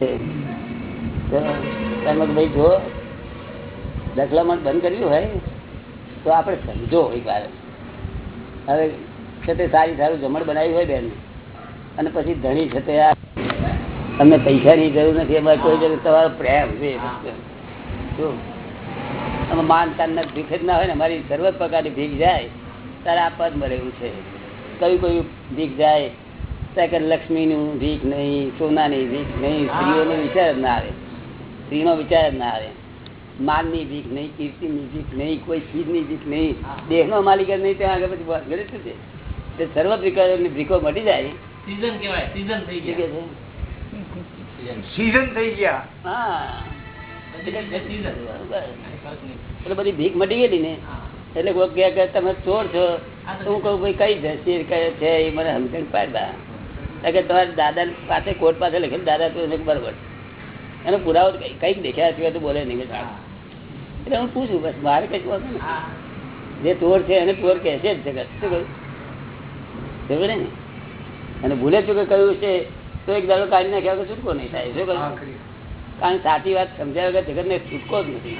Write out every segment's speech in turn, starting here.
ભાઈ જો દખલામણ બંધ કર્યું હોય, તો આપણે સમજો એક વાર. હવે છે તે સારી સારું જમણ બનાવ્યું હોય બેન, અને પછી ધણી છે તે આ તમને પૈસાની જરૂર નથી, એમાં કોઈ જરૂર તમારો પ્રેમ છે. અમે આમાં માન ભીખ જ ના હોય ને, અમારી સર્વ પ્રકારની ભીખ જાય, ત્યારે આ પદ મળેલું છે. કયું કયું ભીખ જાય ત્યાં કે લક્ષ્મીનું ભીખ નહીં સોનાની ભીખ નહીં સ્ત્રીઓનો વિચાર જ ના આવે. સ્ત્રીનો વિચાર જ ના આવે. માનની ભીખ નહીં કીર્તિની ભીખ નહીં કોઈ ચીજની ભીખ નહીં. દેહનો માલિક જ નહીં ત્યાં આગળ પછી ગણિત શું છે? તે સર્વ પ્રકારની ભીખો મટી જાય. સીઝન કેવાય સીઝન થઈ ગયા. છે. સીઝન થઈ ગયા. હા. એટલે બધી ભીખ મટી ગયેલી ને. એટલે કોઈ કે તમે ચોર છો. તો હું કહું ભાઈ કઈ જશે કઈ છે? એ મને સમજણ પાડતા. કે તમારા દાદા પાસે કોર્ટ પાસે લખેલું દાદા તો બરોબર એનો પુરાવો કઈ- કંઈક દેખ્યા સિવાય તો બોલે નહીં. એટલે હું પૂછું બસ મારે કઈ વાંધો જે ચોર છે એને ચોર કહે છે જ શું કહ્યું ને? અને ભૂલે ચૂકે કહ્યું છે તો એક દાડો કાઢી નાખ્યા વગર છૂટકો નહીં થાય. શું કહ્યું કારણ સાચી વાત સમજ્યા વગર જગત ને છૂટકો જ નથી.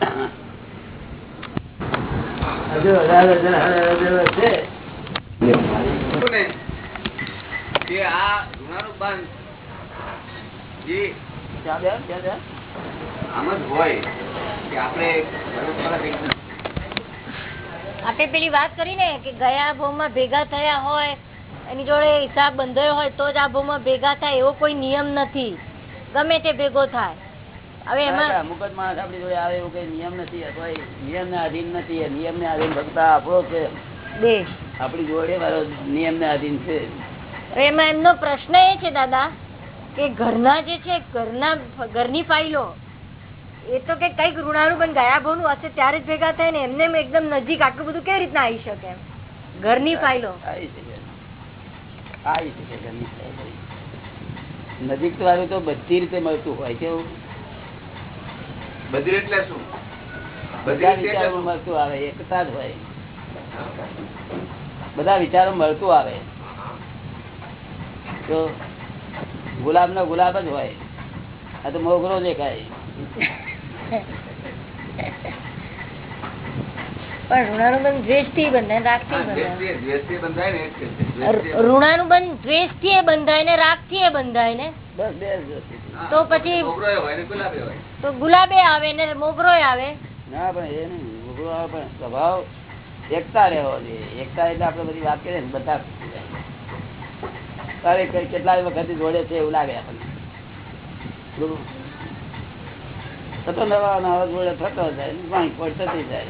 હજુ આપણે પેલી વાત કરી ને કે ગયા ભાવમાં ભેગા થયા હોય, એની જોડે હિસાબ બંધાયો હોય તો જ આ ભાવમાં ભેગા થાય એવો કોઈ નિયમ નથી. ગમે તે ભેગો થાય. હવે એમાં અમુક જ માણસ આપણી જોડે આવે એવું કઈ નિયમ નથી અથવા એ આધીન નથી એ નિયમને આધીન ફક્ત આપણો છે. આપણી જોડે મારો નિયમને આધીન છે. એમાં એમનો પ્રશ્ન એ છે દાદા કે ઘરના જે છે ઘરના ઘરની ફાઇલો એ તો કે કંઈક ઋણાનું પણ ગયા ભાવનું હશે ત્યારે જ ભેગા થાય ને એમને એકદમ નજીક આટલું બધું કેવી રીતના આવી શકે ઘરની ફાઇલો. આવી શકે. ઘરની નજીક વાળું તો બધી રીતે મળતું હોય કેવું બધી એટલે શું? મળતું આવે એકતા જ હોય. બધા વિચારો મળતું આવે. તો ગુલાબ નો ગુલાબ જ હોય. આ તો મોગરો દેખાય. પણ ઋણાનું બંધ દ્વેષથી બંધાય. રાગથી બંધાય. ઋણાનું બંધ દ્વેષથી બંધાય ને. રાગથી બંધાય ને તો પછી- તો ગુલાબે આવે ને મોગરો આવે. ના પણ એ નહીં. મોગરો આવે પણ સ્વભાવ એકતા રહેવો જોઈએ. એકતા એટલે આપડે બધી વાત કરીએ ને બધા તારે કઈ- કેટલાય વખત જોડે છે એવું લાગે આપણને. થતો નવા નવા જોડે થતો જાય પાણી પડતો થતી જાય.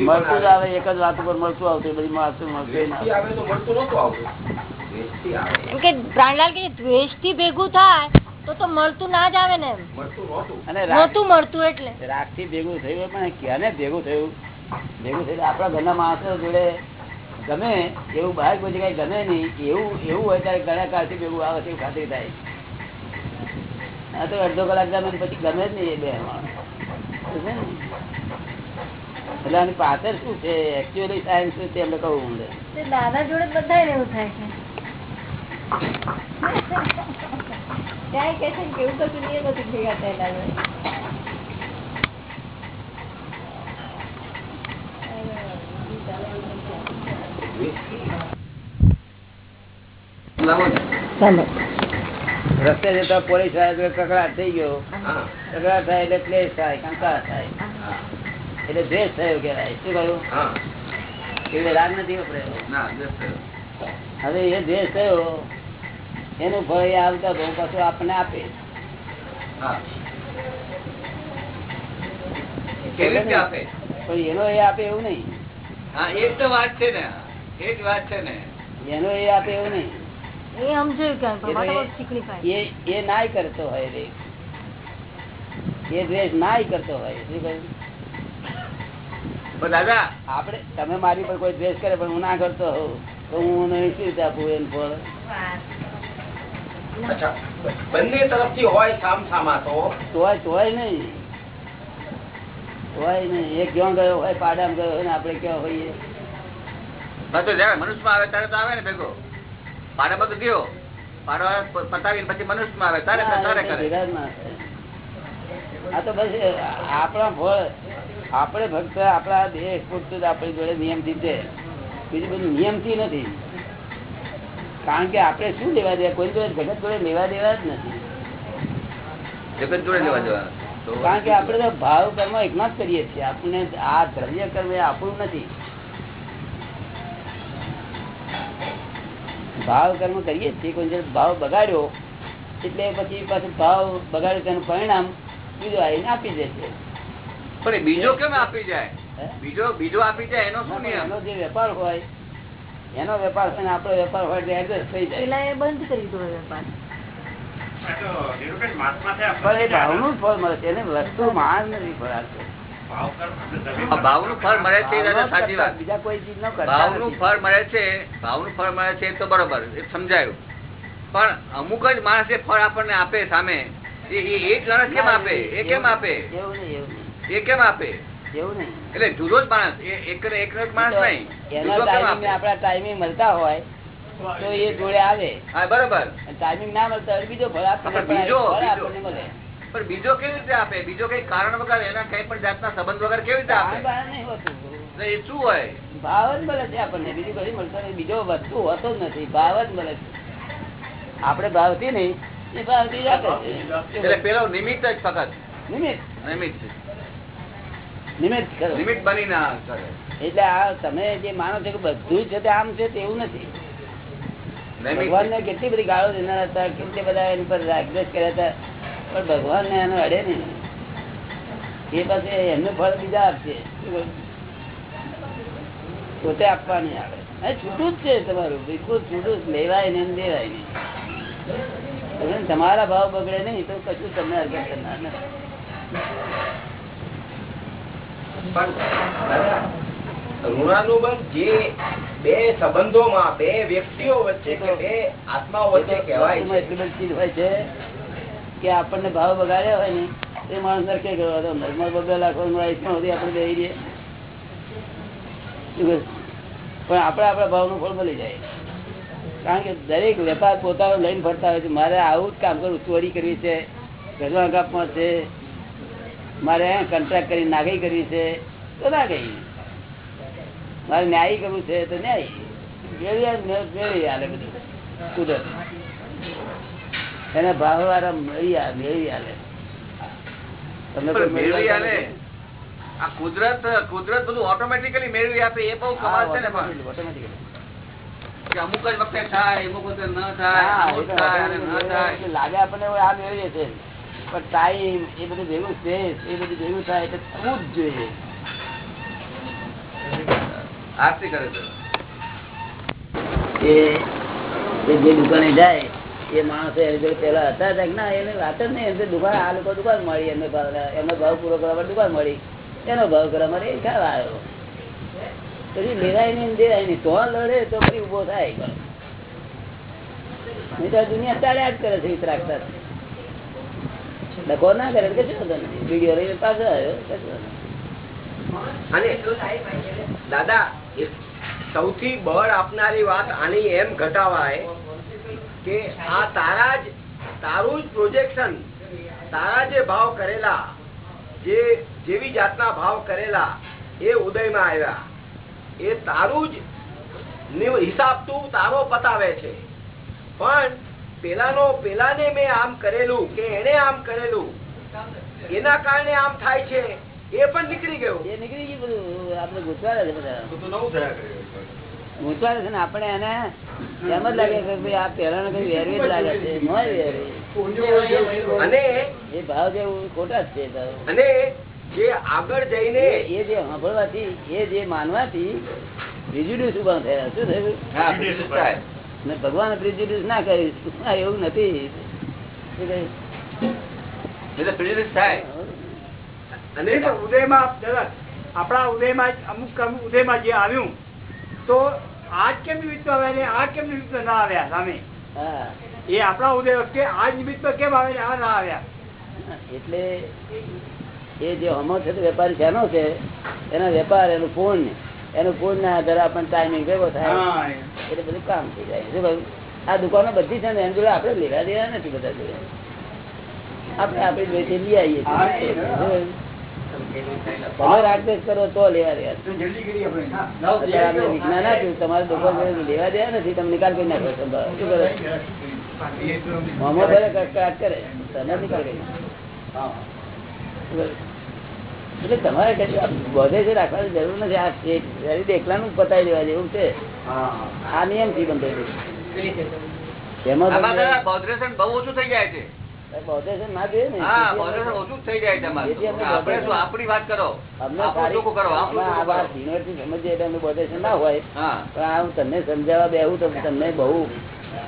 મળતું જ આવે એક જ વાત ઉપર મળતું આવતું બધી માસું મળતું કે પ્રાણલાલ કે દ્વેષથી ભેગું થાય તો તો મળતું ના જ આવે ને. અને રાગ નહોતું મળતું એટલે. રાગથી ભેગું થયું હોય પણ ક્યારે ભેગું થયું? ભેગું થયું આપણા ઘરના માણસો જોડે ગમે એવું બહાર કોઈ જગ્યાએ ગમે નહીં એવું એવું હોય ત્યારે ઘણા કાળથી ભેગું આવે છે ખાતરી થાય. આ તો અડધો કલાક ગમે પછી ગમે જ નહીં એ બે માણસ. ને? એટલે આની પાછળ શું છે? એકચ્યુઅલી સાયન્સ શું છે એમને કહું ઊંડે દાદા જોડે બધા એવું થાય છે. ક્યાંય કે છે કે કશું નિયમ નથી ભેગા થયેલા. રસ્તે જતા પોલીસ કકડાટ થઈ ગયો. કકડાટ થાય એટલે ક્લેશ થાય કંકાસ થાય. એટલે દ્વેષ થયો કેવાય શું કહ્યું? એટલે રાગ નથી વપરાયો. હવે એ દ્વેષ થયો એનું ભય એ આવતા બહુ પાછું આપણને આપે. હા. કેવી રીતે આપે? પણ એનો એ આપે એવું નહીં. હા એ તો વાત છે ને. એ જ વાત છે ને. એનો એ આપે એવું નહીં. એ નાય કરતો હોય રે. એ દ્વેષ નાય કરતો હોય. શું કહ્યું? દાદા આપડે તમે મારી પર કોઈ દ્વેષ કરે પણ હું ના કરતો હોઉં. તો હું નહીં શું રીતે આપું એમ ફળ? બંને તરફથી હોય સામ સામા તો? તોય તોય નહીં. હોય નહીં. એ ક્યાં ગયો હોય પાડામાં ગયો હોય ને આપણે ક્યાં હોઈએ? બધું જયારે મનુષ્યમાં આવે ત્યારે તો આવે ને ભેગો. પાડામાં તો ગયો. પાડવા પતાવી પતાવીને પછી મનુષ્યમાં આવે. તારે તારે કરે. આ તો બસ આપણા ફળ. આપણે ભક્ત આપણા દેહ પૂરતું જ આપણી જોડે નિયમથી છે. બીજું બધું નિયમથી નથી. કારણ કે આપણે શું લેવા દેવા? કોઈ જોડે જગત જોડે લેવા દેવા જ નથી. જગત જોડે લેવા દેવા. કારણ કે આપણે તો ભાવ કર્મ એકમાં જ કરીએ છીએ. આપણને આ દ્રવ્ય કર્મ એ આપણું નથી. ભાવ કર્મ કરીએ છીએ. કોઈ ભાવ બગાડ્યો એટલે પછી પાછું ભાવ બગાડ્યો તેનું પરિણામ બીજું આવીને આપી દે છે. પણ બીજો કેમ આપી જાય? બીજો બીજો આપી જાય એનો શું નિયમ? એનો જે વેપાર હોય એનો વેપાર ને આપણો વેપાર હોય એડજસ્ટ થઈ જાય. પેલા એ બંધ કરી દો વેપાર. પણ એ ભાવનું ફળ મળે છે એને વસ્તુ માન નથી ફળ આપતો. આ ફળ મળે છે સાચી વાત. બીજા કોઈ ચીજ ન કરતા ભાવનું ફળ મળે છે ભાવનું ફળ મળે છે એ તો બરોબર એ સમજાયું. પણ અમુક જ માણસે ફળ આપણને આપે સામે. એ જ માણસ કેમ આપે? એ કેમ આપે? એવું નહીં એવું નહીં. એ કેમ આપે? એવું નહીં. એટલે જુદો જ માણસ એક એક માણસ નહીં. આપડા ટાઈમિંગ મળતા હોય તો એ જોડે આવે. હા બરોબર. ટાઈમિંગ ના મળતા હોય બીજો બીજો પણ બીજો કેવી રીતે આપે? બીજો કઈ કારણ વગર એના કઈ પણ જાતના સંબંધ વગર કેવી રીતે આપે? એ શું હોય? ભાવ જ મળે છે આપણને. બીજું કઈ મળતો નહીં બીજો વસ્તુ હોતો જ નથી. ભાવ જ મળે છે. આપણે ભાવથી નહીં એ ભાવથી જ આપે એટલે પેલો નિમિત્ત જ ફક્ત. નિમિત્ત. નિમિત્ત. નિમિત્ત કરો. નિમિત્ત બની ના એટલે આ તમે જે માનો છો કે બધું છે તે આમ છે તેવું નથી. ભગવાન ને કેટલી બધી ગાળો દેનાર હતા કેટલી બધા એની પર રાગદેશ કર્યા હતા પણ ભગવાન ને એનો અડે નહીં. એ પાસે એમનું ફળ બીજા આપશે. પોતે આપવાની આવે. છૂટું જ છે તમારું બિલકુલ છૂટું જ. લેવાય ને એમ દેવાય નહીં. તમારા ભાવ બગડે નહીં તો કશું તમને અગર કરનાર નથી પણ ઋણાનુબંધ જે બે સંબંધોમાં બે વ્યક્તિઓ વચ્ચે કે બે આત્માઓ વચ્ચે કહેવાય છે એટલી બધી હોય છે કે આપણને ભાવ બગાડ્યા હોય ને એ માણસ નરકે દો. નર્મદ બગડે લાખો આયુષ્યમાં સુધી આપણે બેસી રહીએ પણ આપણે આપણા ભાવનું ફળ મળી જાય. કારણ કે દરેક વેપાર પોતાનો લઈને ફરતા હોય છે. મારે આવું જ કામ કરવું ચોરી કરવી છે ઘરમાં કાપમાં છે મારે કોન્ટ્રાક્ટ કરી નાગઈ કરવી છે તો ના મારે ન્યાય કરવું છે તો ન્યાય. મેળવી આલે, બધું? કુદરત. એને ભાવ વાળા મળી આ મેળવી આલે તમને મેળવી મેળવી આ કુદરત કુદરત બધું ઓટોમેટિકલી મેળવી આપે એ બહુ કમાલ છે ને હા, અમુક જ વખતે થાય અમુક વખતે ન થાય લાગે આપણને આ મેળવીએ છે પણ ટાઈમ એ બધું ભેગું સ્પેસ એ બધું ભેગું થાય એટલે થવું જ જોઈએ. આરતી કરે છે. જે દુકાને જાય એ માણસો એની પેલા હતા. ના એને વાત જ નહીં. એમને દુકાન આ લોકો દુકાન મળી. એમને ભાવ એમનો ભાવ પૂરો કરવા માટે દુકાન મળી. એનો ભાવ કરવા માટે એ ખ્યાલ આવ્યો. પછી લેવાય નહીં ને દેવાય નહીં. તો લડે તો ફરી ઊભો થાય. નહીં તો દુનિયા ચાલ્યા જ કરે છે વિતરાગતા ડકો ના કરે, કશું વાંધો નથી વીડિયો લઈને પાછો આવ્યો અને દાદા સૌથી બળ આપનારી વાત આની એમ ઘટાવાય કે આ તારા જ, તારું જ પ્રોજેક્શન તારા જે ભાવ કરેલા, જે, જેવી જાતના ભાવ કરેલા, એ ઉદયમાં આવ્યા. એ તારું જ હિસાબ તું તારો પતાવે છે. પણ પેલાનો પેલાને મેં આમ કરેલું કે એને આમ કરેલું. એના કારણે આમ થાય છે. એ પણ નીકળી ગયું. એ નીકળી ગયું બધું. આપણે ગુસવાડે છે બધા. ગુસવાડે છે ને આપણે એને એમ જ લાગે કે ભાઈ આ પેલા કઈ વેરવી જ લાગે છે. વેરવી અને એ ભાવ જે ખોટા જ છે અને જે આગળ જઈને એ જે સાંભળવાથી એ જે માનવાથી પ્રિજ્યુડિસ ઊભા થયા? શું થાય? ને ભગવાન પ્રિજ્યુડિસ ના કરીશ એવું નથી. આપણા ઉદયમાં અમુક ઉદયમાં જે આવ્યું તો આજ કેમ નિમિત્ત આવે ને આ કેમ નિમિત્ત ના આવ્યા સામે? એ આપણા ઉદય વખતે આ નિમિત્ત કેમ આવે આ ના આવ્યા? એટલે એ જે હમો છે વેપારી શેનો છે એના વેપાર એનું પૂર્ણ એનું પૂર્ણ ના આધારે આપણને ટાઈમિંગ ભેગો થાય. એટલે બધું કામ થઈ જાય. શું કહ્યું? આ દુકાનો બધી છે ને એમ જોડે આપણે લેવા દેવા નથી બધા જોડે. આપણે આપણી જોડે લઈ આવીએ? તમે રાગદેશ કરો તો લેવા દેવા. વિજ્ઞાન આપ્યું તમારે દુકાન લેવા દેવા નથી. તમે નિકાલ કરી નાખો. શું કરે? મોહમ્મદ કરે. તમે નિકાલ કરી? એટલે તમારે બધે છે રાખવાની જરૂર નથી. આ શરીર એકલાનું પતાવી દેવા જેવું છે. આ નિયમથી બંધાયેલું એમાં તમને દાદા બોધરેશન બહુ ઓછું થઈ જાય છે. ના જોઈએ ને. હા તેથી બોધરેશન અમે- ઓછું જ થઈ જાય તમારે જેથી અમને આપણે શું બોધરેશન- આપણી વાત કરો? અમને આપણું સારી- ચોખ્ખું કરો અમે આપણું આ ચોખ્ખું વાત કરો? યુનિવર્સિટી સમજીએ એટલે અમને બૌદ્ધિઝમ ના હોય. હા. પણ આ હું તમને સમજાવવા બેવું તો તમને બહુ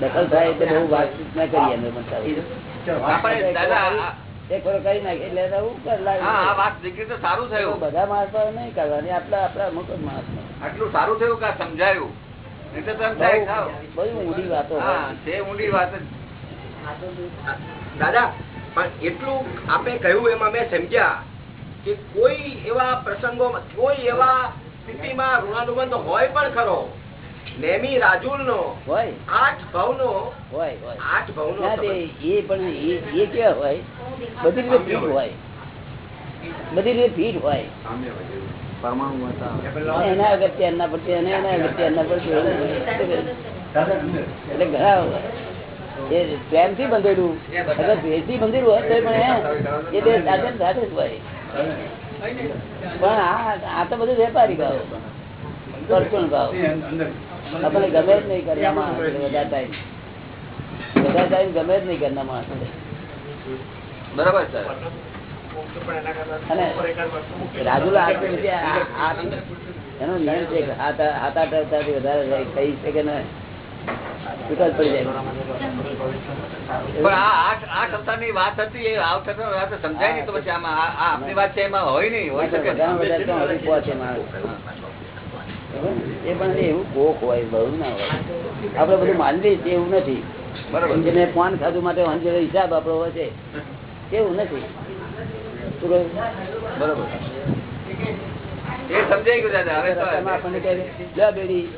દખલ થાય એટલે બહુ વાતચીત ના કરીએ અમે પણ દાદા આ- એક વાર કરી નાખીએ એટલે હું કર લાગે. હા આ વાત દીકરી તો સારું થયું બધા માણસો નહીં કરવાની આપડા આપડા અમુક જ માણસ આટલું સારું થયું કે સમજાયું નહીં તો તમે થાય થાવ. બહુ ઊંડી વાતો હોય. ઊંડી વાત દાદા પણ એટલું આપે કહ્યું એમાં મેં સમજ્યા કે કોઈ એવા પ્રસંગોમાં કોઈ એવા સ્થિતિમાં ઋણાનુબંધ હોય પણ ખરો નેમી રાજુલ નો હોય. આઠ ભાવ નો હોય હોય. આઠ ભાવ નો એ પણ એ એ કેવા હોય? બધી રીતે ફીટ હોય. બધી રીતે ફીટ હોય. એના અગત્ય એના પરથી અને એના અગત્ય એના પરથી એટલે ઘણા એ પ્રેમથી બંધેલું. અગર ભેદથી બંધેલું હોય તો પણ એ બે સાથે સાથે જ હોય. પણ આ આ તો બધું વેપારી ભાવ. પરચુણ ભાવ? આપણે ગમે જ નહીં કરે બધા ટાઈમ બધા ટાઈમ ગમે જ નહીં કરના માણસ. બરાબર સર રાજુલા એનો નિયમ છે હાથ હાથ આઠ અવતારથી વધારે કહી ને સમજાય નહીં તો પછી આમાં આ આ આપણી વાત છે એમાં હોય નહીં હોય શકે વધારે નહીં. વધારે તો હજી પહોંચે માણસ. એ પણ એવું કોક હોય બહુ ના હોય. આપડે બધું માનવી છે એવું નથી. જેને પાન ખાધું માટે વાંધો હિસાબ આપડો હોય છે? એવું નથી. શું કહ્યું? બરાબર. એ સમજાઈ ગયું દાદા હવે આપણને કહે બેડી.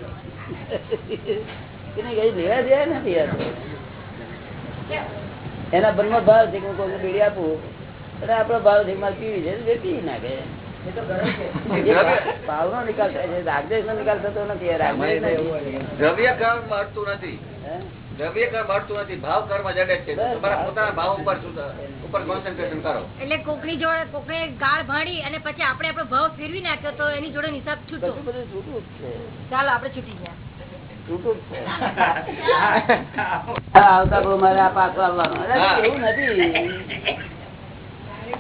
એને બનમાં ભાવ છે કે હું કોઈ બેડી આપું. અને આપણો ભાવ છે મારે પીવી છે પી નાખે. ભાવનો નિકાલ થાય છે. રાગદેશ નો નિકાલ થતો નથી યાર. રાગદેશ નથી. દ્રવ્ય કર્મ મળતું નથી. દ્રવ્ય કર્મ મળતું નથી. ભાવ કર્મ જડે છે. તમારા પોતાના ભાવ ઉપર ઉપર કોન્સન્ટ્રેશન કરો. એટલે કોકની જોડે કોકને ગાળ ભાડી અને પછી આપણે આપણો ભાવ ફેરવી નાખ્યો તો એની જોડે નિશાબ છૂટો. બધું બધું છૂટું જ છે. ચાલો આપણે છૂટી ગયા. છૂટું જ છે. આવતા બહુ મારે આ પાછો આવવાનો. એવું નથી.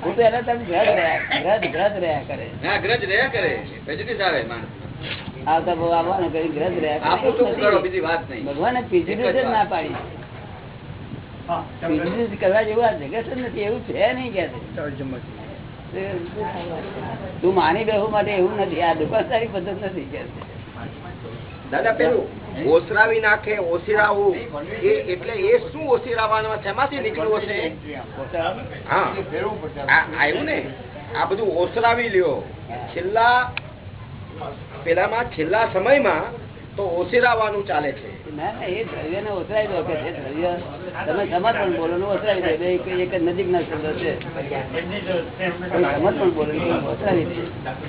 હું તો એને તમે ગ્રજ રહ્યા ગ્રજ ગ્રજ રહ્યા કરે હા ગ્રજ રહ્યા કરે prejudice આવે માણસ. આવતા બહુ આવવાનું કરી ગ્રજ રહ્યા કરે. આપું એવું કરો બીજી વાત નહીં. ભગવાને પીજીડ્યું જ ના પાડી. પીજીડ્યું કરવા જેવું આ જગત જ નથી એવું છે નહીં કે? તું માની બેહુ માટે એવું નથી આ દુકાનદારી પદ્ધત નથી કે? દાદા પેલું ઓસરાવી નાખે ઓસરાવું. એ એટલે એ શું ઓસરાવાનું શેમાંથી નીકળ્યું હશે? હા. આવ્યું ને? આ બધું ઓસરાવી લ્યો. છેલ્લા પેલામાં છેલ્લા સમયમાં તો ઓસરાવાનું ચાલે છે. ના ના એ દ્રવ્યને ઓસરાવી દો કે છે દ્રવ્ય તમે સમર્પણ બોલો ઓસરાવી દો. એક એક જ નજીકના છે. સમર્પણ બોલો ઓસરાવી દે.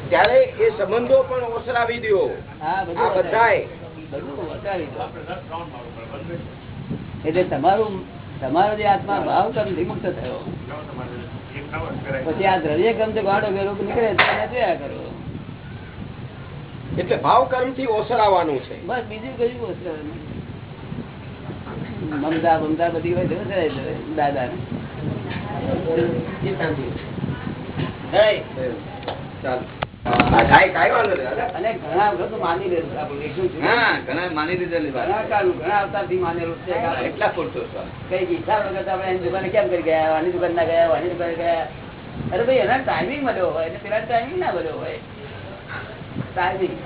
ત્યારે એ સંબંધો પણ ઓસરાવી દો હા આ બધું એટલે તમારું તમારો જે આત્મા ભાવ કર્મથી વિમુક્ત થયો. પછી આ દ્રવ્ય કર્મ તો ગાડો ગેરો નીકળે જોયા કરો. એટલે ભાવ કર્મથી ઓસરાવાનું છે. બસ બીજું કયું ઓસરાવાનું મમતા મમતા બધી હોય તો ઓસરાવી દો દાદાને. ચાલો. એટલું એટલા અરે ભાઈ એના ટાઈમિંગ મળ્યો હોય અને પેલા ટાઈમિંગ ના મળ્યો હોય. ટાઈમિંગ.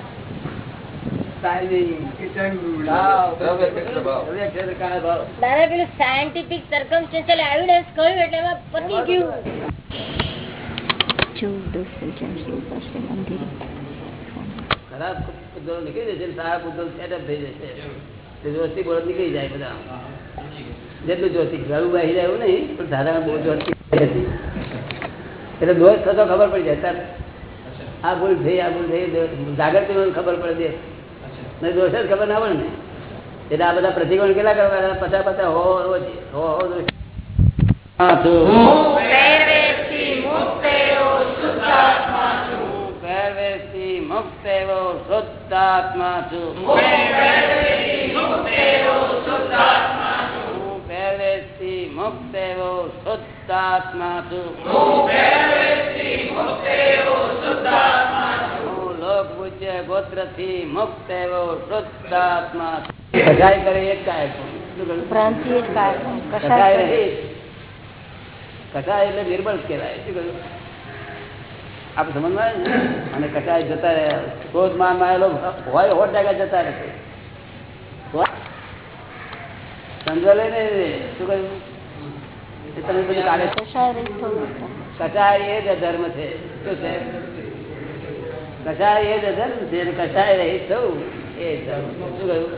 દાદા પેલું સાયન્ટિફિક એવિડન્સ કહ્યું એટલે એમાં પતી ગયું. એટલે દોષ થતો ખબર પડી જાય સર આ ભૂલ થઈ આ ભૂલ થઈ જાગૃતિ ખબર પડે દે દોષ જ ખબર ના પડે ને એટલે આ બધા પ્રતિકોણ કેટલા કરવા પચાસ પચાસ હો હો હો હો દોષ હા તો પહેરવેશથી મુક્ત એવો શુદ્ધાત્મા છું હું પહેરવેશથી મુક્ત એવો શુદ્ધાત્મા છું હું લોક પૂજ્ય ગોત્રથી મુક્ત એવો શુદ્ધાત્મા છું કસાય કરે એક કાય શું કહ્યું? ભ્રાંતિ જ કાઢે. કસાય કશાય રહી કસાય એટલે નિર્બળ કહેવાય શું કહ્યું? આપ સમજમાં અને કચાય જતા રહ્યા ક્રોધ માનમાં હોય હોટ જાગા જતા રહેશે સમજો ને શું કહ્યું? એ તમે બધું કાઢે જ અધર્મ છે. શું છે? કસાય એ જ અધર્મ છે અને રહી થવું એ શું કહ્યું?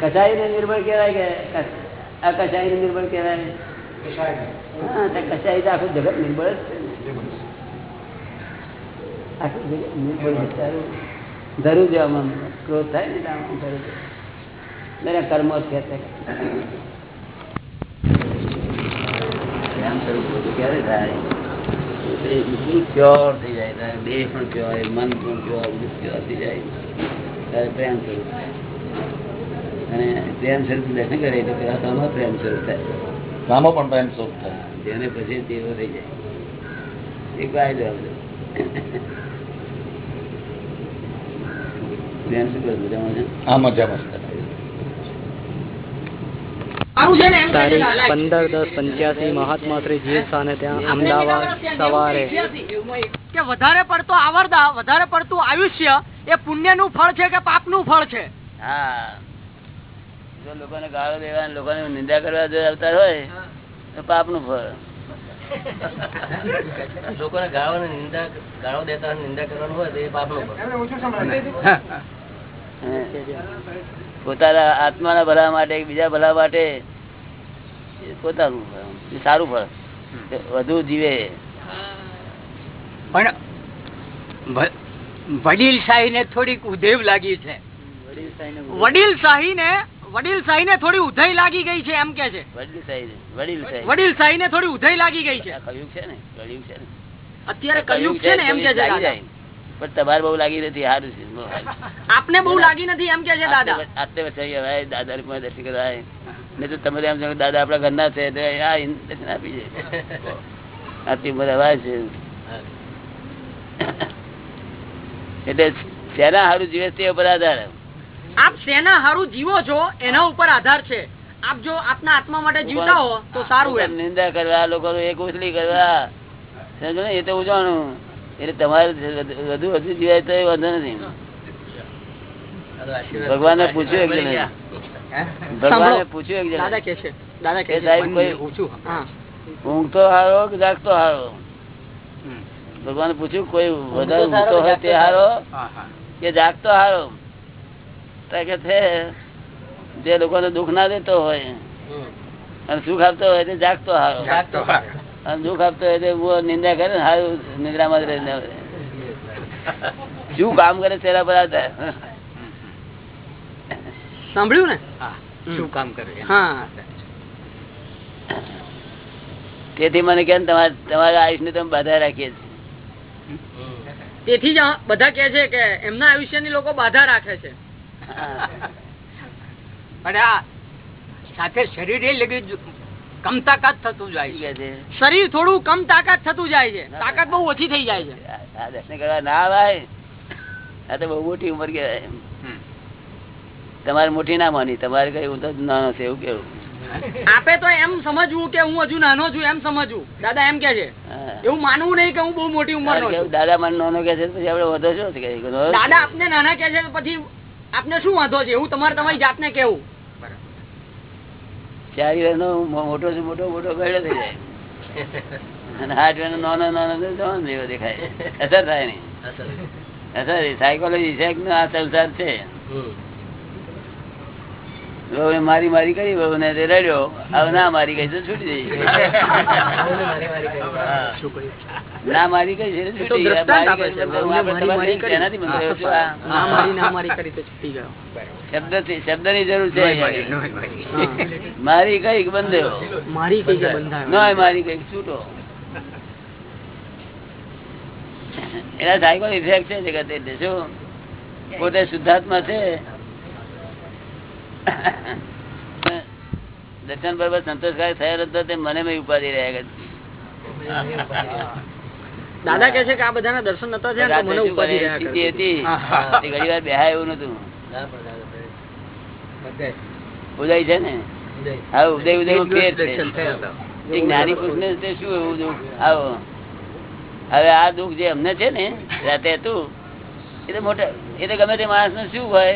કસાય ને નિર્બળ કહેવાય કે અકચાઈ ને નિર્બળ કહેવાય? હા કસાય આખું જગત નિર્બળ જ છે આખું જગત નિર્બળ છે ધરું જ આમ ક્રોધ થાય ને આમ ધરું. દરેક કર્મો જ છે. ધ્યાન શરૂ થયું ક્યારે થાય? એ બિલકુલ પ્યોર થઈ જાય. તારે દેહ પણ પ્યોર મન પણ પ્યોર બધું પ્યોર થઈ જાય. ત્યારે પ્રેમ શરૂ થાય અને પ્રેમ સ્વરૂપ દર્શન કરે એટલે પેલા પ્રેમ સ્વરૂપ થાય. નામો પણ પ્રેમ સુખ થાય. જેને પછી તેવો થઈ જાય. એક વાય દો બધું. બેન મજામાં છે? આ મજામાં છે. તારીખ પંદર દસ પંચ્યાસી મહાત્મા શ્રી જીવ સાને ત્યાં અમદાવાદ સવારે. કે વધારે પડતો આવરદા વધારે પડતું આયુષ્ય એ પુણ્યનું ફળ છે કે પાપનું ફળ છે? હા. જો લોકોને ગાળો દેવા લોકોને નિંદા કરવા જો અવતાર હોય તો પાપનું ફળ. લોકોને ગાળો નિંદા ગાળો દેતા નિંદા કરવાનું હોય તો એ પાપનું ફળ. પોતાના આત્માના ભલા માટે બીજા ભલા માટે પોતાનું ફળ. સારું ફળ. વધુ જીવે. પણ વડીલ શાહી ને થોડીક ઉદેવ લાગી છે. વડીલ શાહીને વડીલ શાહીને થોડી ઉધઈ લાગી ગઈ છે એમ કે છે. વડીલ સાહી વડીલ સાહેબ વડીલ શાહીને થોડી ઉધઈ લાગી ગઈ છે. કયું છે ને? કયું છે ને? અત્યારે કયું છે ને એમ કે છે જાય. પણ તમારે બહુ લાગી નથી સારું છે આપને બહુ લાગી નથી એમ કે છે દાદા? આટલે આટલે વચ્ચે આવ્યા, દાદા રૂપમાં દર્શન કરવા આવ્યા. તો તમે એમ સમજો, દાદા આપણા ઘરના છે તો આ દર્શન આપી જાય આટલી ઉંમર હવા છે. એટલે શેના સારું જીવે છે તે ઉપર આધાર. આપ શેના હારું જીવો છો એના ઉપર આધાર છે. આપ જો આપના આત્મા માટે જીવતા હો તો સારું એમ. નિંદા કરવા લોકો એક ઉછલી કરવા. સમજો ને એ તો ઉજાણું એટલે તમારે વધુ વધુ જીવાય તો એ વાંધો નથી. ભગવાને પૂછ્યું એક જણા ભગવાને પૂછ્યું એક દાદા કે છે દાદા કે સાહેબ કોઈ હા. ઊંઘતો હારો કે જાગતો હારો? ભગવાને પૂછ્યું કોઈ વધારે ઊંઘતો હોય તે હારો? કે જાગતો હારો? કે છે જે લોકોને દુઃખ ના દેતો હોય અને સુખ આપતો હોય તે જાગતો હારો. અને દુઃખ આપતો હોય તે નિંદા કરે ને હારું નિંદ્રામાં જ રહીને શું કામ કરે તેના પર સાંભળ્યું ને? શું કામ કરે હા. તેથી મને કેમ તમારે તમારા આયુષ ને તમે બાધા રાખીએ છીએ. તેથી જ બધા કે છે કે એમના આયુષ્યની લોકો બાધા રાખે છે. અને આ સાથે શરીર લગી કમ તાકાત થતું જાય છે. શરીર થોડું કમ તાકાત થતું જાય છે. તાકાત બહુ ઓછી થઈ જાય છે. આ- આ દર્શન કરવા ના આવાય આ તો બહુ મોટી ઉંમર કહેવાય તમારે મોટી ના માની. તમારે કઈ હું તો નાનો છે એવું કેવું આપે તો એમ સમજવું કે હું હજુ નાનો છું એમ સમજવું. દાદા એમ કે છે. એવું માનવું નહીં કે હું બહુ મોટી ઉંમર નો દાદા મને નાનો કે છે પછી આપડે વધો છો દાદા આપને નાના કે છે પછી આપને શું વાંધો છે? હું તમારે તમારી જાતને કેવું? ચારી વર્ષનો મોટો છે મોટો મોટો ગયડો થઈ જાય. અને આઠ વર્ષનો નાનો નાનો જવાન જેવો દેખાય. અસર થાય નહીં. અસર સાયકોલોજી છે આ સંસાર છે. મારી મારી કરી વહુ ને રડ્યો. હવે ના મારી ગઈ તો છૂટી જઈ ના મારી ગઈ છે છૂટી ગઈ. દ્રષ્ટાંત મારી આપે ગઈ છે તો બહુને આપણે મારી મારી કરી. તેનાથી બંધાયો છું આ. ના મારી ના મારી કરી તો છૂટી ગયો. શબ્દ શબ્દની જરૂર છે. મારી, નોય મારી. હા. મારી કઈ બંધ્યો મારી કઈ કે બંધાયો. મારી કંઈક છૂટો. એના સાયકલ ઇફેક્ટ છે જગત એટલે શું? પોતે શુદ્ધાત્મા છે. દર્શન બરોબર સંતોષકારક થયેલો હતો તે મને મેં ઉપાધિ રહ્યા દાદા કે છે કે આ બધાના દર્શન નતા થયા ને તો રાત્રે મને ઉપાધિ કરે? રહ્યા સ્થિતિ કરતી. હતી ઘણી વાર બેહાય એવું નતું ના પણ દાદા ભાઈ. બધાય. ઉદય છે ને હા ઉદય ઉદય ફેર છે. દર્શન થયા હતા. એ જ્ઞાની પુરુષ ને તે શું એવું દુઃખ આવો હવે આ દુઃખ જે અમને છે ને રાતે હતું એ તો મોટા એ તો ગમે તે માણસનું શું હોય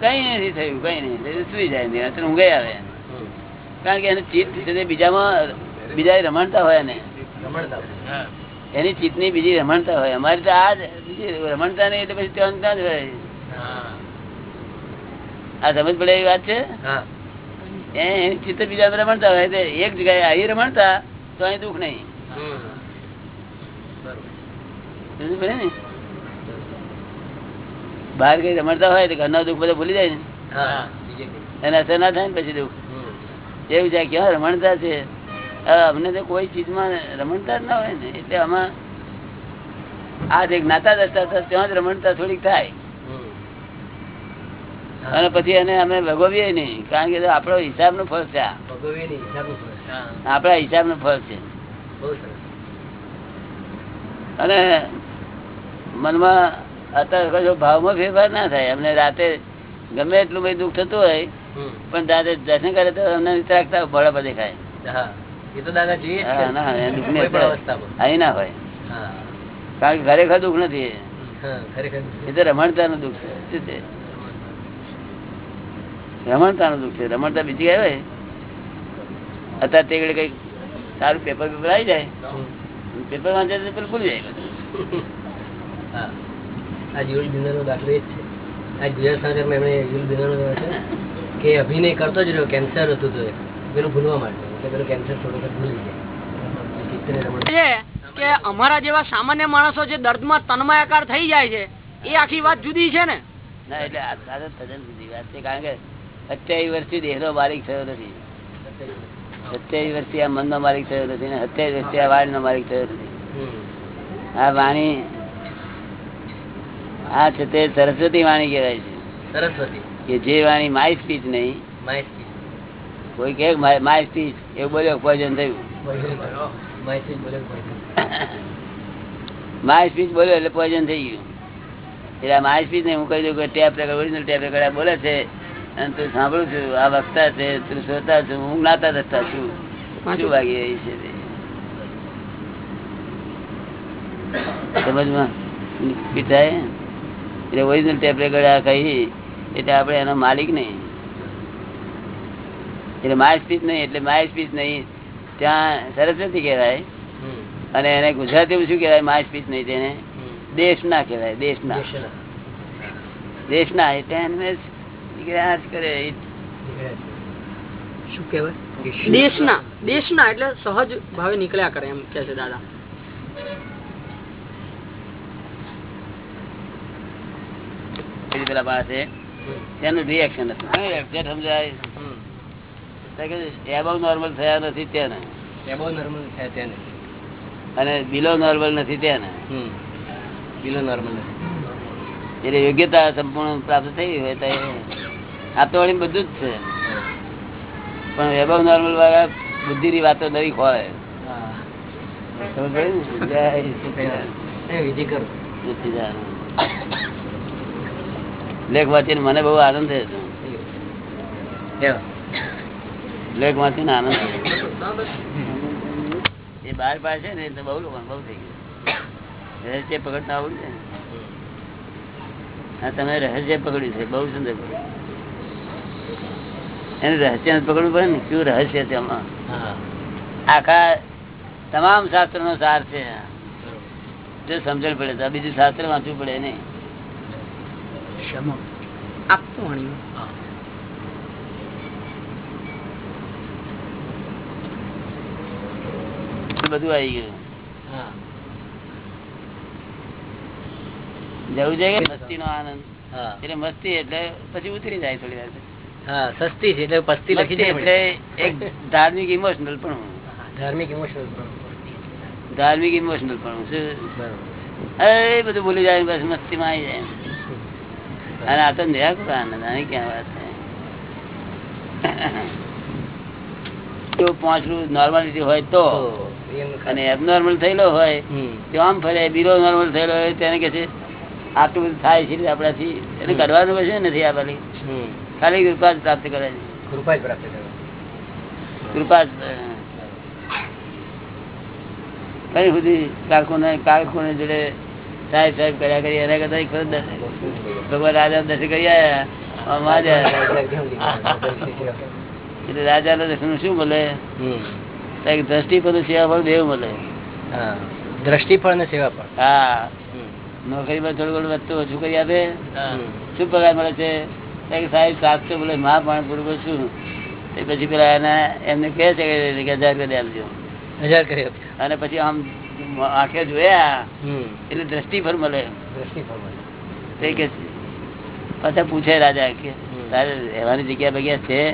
કઈ નથી થયું કઈ નહીં. સુઈ જાય ને રાત્રે ઊંઘે આવે. કારણ કે એને ચિત્ત બીજામાં બીજા રમણતા હોય ને એની ચિત્તની બીજી રમણતા હોય. અમારી તો આ જ બીજી રમણતા નહીં એટલે પછી ત્યાં ત્યાં જ હોય. હા. આ સમજ પડે એવી વાત છે? હા. એ એની ચિત્ત બીજા રમણતા હોય. તો એક જગ્યાએ આવી રમણતા તો અહીં દુઃખ નહીં. હમ. સમજ પડે ને? બહાર કઈ રમડતા હોય તો ઘરના દુઃખ બધા ભૂલી જાય ને. એને અસર ના થાય ને પછી દુઃખ. એવું છે ક્યાં રમણતા છે. અમને તો કોઈ ચીજમાં રમણતા જ ના હોય ને. એટલે આમાં આ જે જ્ઞાતા દસતા ત્યાં જ રમણતા થોડીક થાય. અને પછી એને અમે ભગવીએ નહીં. કારણ કે આપણો હિસાબનું ફળ છે. આપણા હિસાબનું ફળ છે. અને મનમાં અત્યારે ભાવમાં ફેરફાર ના થાય. અમને રાતે ગમે એટલું બધું દુઃખ થતું હોય પણ દાદા દર્શન કરે તો અમને નિત્રાગતા બરાબર દેખાય. હા. એ તો દાદા જોઈએ જ હા, છે. ના, હોય. કારણ કે ખરેખર દુઃખ નથી. એ તો રમણતા નું દુઃખ છે. રમણતા નું દુઃખ છે. રમણતા બીજી કઈ હોય? અત્યારે તે કઈ સારું પેપર પેપર આવી જાય. પેપર વાંચે પેલું ભૂલી જાય બધું. આ જીવલ બિંદરનો દાખલો એ જ છે. આ ગુજરાત સમાચારમાં એમણે જીવલ બિંદરનો છે કે અભિનય કરતો જ રહ્યો કેન્સર હતું તો પેલું ભૂલવા માટે એટલે પેલું કેન્સર થોડું ભૂલી જાય કે અમારા જેવા સામાન્ય માણસો જે દર્દમાં તન્માયાકાર થઈ જાય છે એ આખી વાત જુદી છે ને? ના એટલે આ તદ્દન જુદી વાત છે કારણ કે સત્યાવીસ વર્ષથી દેહનો માલિક થયો નથી. સત્યાવીસ વર્ષથી આ મનનો માલિક થયો નથી ને સત્યાવીસ વર્ષથી આ વાણીનો માલિક થયો નથી. આ વાણી આ છે તે સરસ્વતી વાણી કહેવાય છે. સરસ્વતી. કે જે વાણી માય સ્પીચ નહીં માય સ્પીચ કોઈ કે માય સ્પીચ એવું બોલ્યો પોઈઝન થયું. માય સ્પીચ બોલ્યો એટલે પોઈઝન થઈ ગયું. એટલે માય સ્પીચ નહીં હું કહી દઉં કે tape record original tape record બોલે છે. અને તું સાંભળું છું આ વક્તા છે તું શ્રોતા છું હું જ્ઞાતા દસતા છું. શું વાગી રહી છે તે? સમજમાં? થાય એટલે ઓરિજિનલ ટેપ રેકર્ડ આ કહી એટલે આપણે એનો માલિક નહીં. એટલે માય સ્પીચ નહીં એટલે માય સ્પીચ નહીં. ત્યાં સરસ્વતી કહેવાય. હમ. અને એને ગુજરાતીમાં શું કહેવાય? માય સ્પીચ નહીં તેને. દેશના દેશ ના કહેવાય દેશના દેશના. દેશ ના. એટલે એને કરે. શું કહેવાય? દેશના દેશના એટલે સહજ ભાવે નીકળ્યા કરે એમ કે છે દાદા. પેલી પેલા પાસે તેનું રિએક્શન હતું સમજાય. એબવ નોર્મલ થયા નથી થયા ત્યાં અને બિલો નોર્મલ નથી તેને. બિલો નોર્મલ નથી. એટલે યોગ્યતા સંપૂર્ણ પ્રાપ્ત થઈ હોય તો આ તો વળી બધું જ છે. પણ એબવ નોર્મલ વાળા બુદ્ધિની વાતો નવી ખોળે હા. સમજ પડી ને? જય વિધિ કરો. લેખ વાંચીને મને બહુ આનંદ થયો. લેખ વાંચીને આનંદ એ બાર પાસે છે ને એટલે બહુ લોકો બહુ થઈ ગયું. રહસ્ય પકડતા આવડું છે હા તમે રહસ્ય પકડ્યું છે બહુ સુંદર પકડ્યું. એને રહસ્ય પકડવું પડે ને કયું રહસ્ય છે આમાં? આખા તમામ શાસ્ત્ર નો સાર છે. જો સમજણ પડે તો આ બીજું શાસ્ત્ર વાંચવું પડે નહીં. આપતું વાણીમાં બધું આવી ગયું. હા. છે કે મસ્તી નો આનંદ? એટલે મસ્તી એટલે પછી ઉતરી જાય થોડી વાર. હા સસ્તી છે એટલે પસ્તી લખી એટલે એક ધાર્મિક ઇમોશનલ પણ ધાર્મિક ઇમોશનલ પણ ધાર્મિક ઇમોશનલ પણ શું એ બધું ભૂલી જાય બસ મસ્તી માં આવી જાય. અને આ તો નિરાકુર આનંદ આની ક્યાં વાત છે? જો પાંચરું નોર્માલિટી હોય તો અને એબનોર્મલ થયેલો હોય તો આમ ફરે બીરો નોર્મલ થયેલો હોય તેને કે છે આટલું બધું થાય છે આપણાથી એને કરવાનું કશું નથી આ ખાલી ખાલી કૃપા જ પ્રાપ્ત કરે છે. કૃપા જ પ્રાપ્ત કરે. કૃપા કઈ સુધી કાકોને કાકોને જોડે સાહેબ સાહેબ કર્યા કરી એના કરતા એક ભગવાન રાજા દર્શન કરી આવ્યા. રાજા દર્શન શું મળે? દ્રષ્ટિ પર સેવા પણ દેવું મળે. હા. દ્રષ્ટિફળ ને સેવા પણ. હા. નોકરીમાં થોડું ઘણું વધતું ઓછું કરી આપે. શું પગાર મળે છે? સાહેબ સાતસો બોલે. મા પણ પૂરું શું એ પછી પેલા એના એમને કહે છે કે હજાર રૂપિયા આપજો. હજાર કરી આપજો. અને પછી આમ આંખે જોયા એટલે દ્રષ્ટિ પર મળે. કે પાછા પૂછે રાજા કે તારે રહેવાની જગ્યા બગ્યા છે.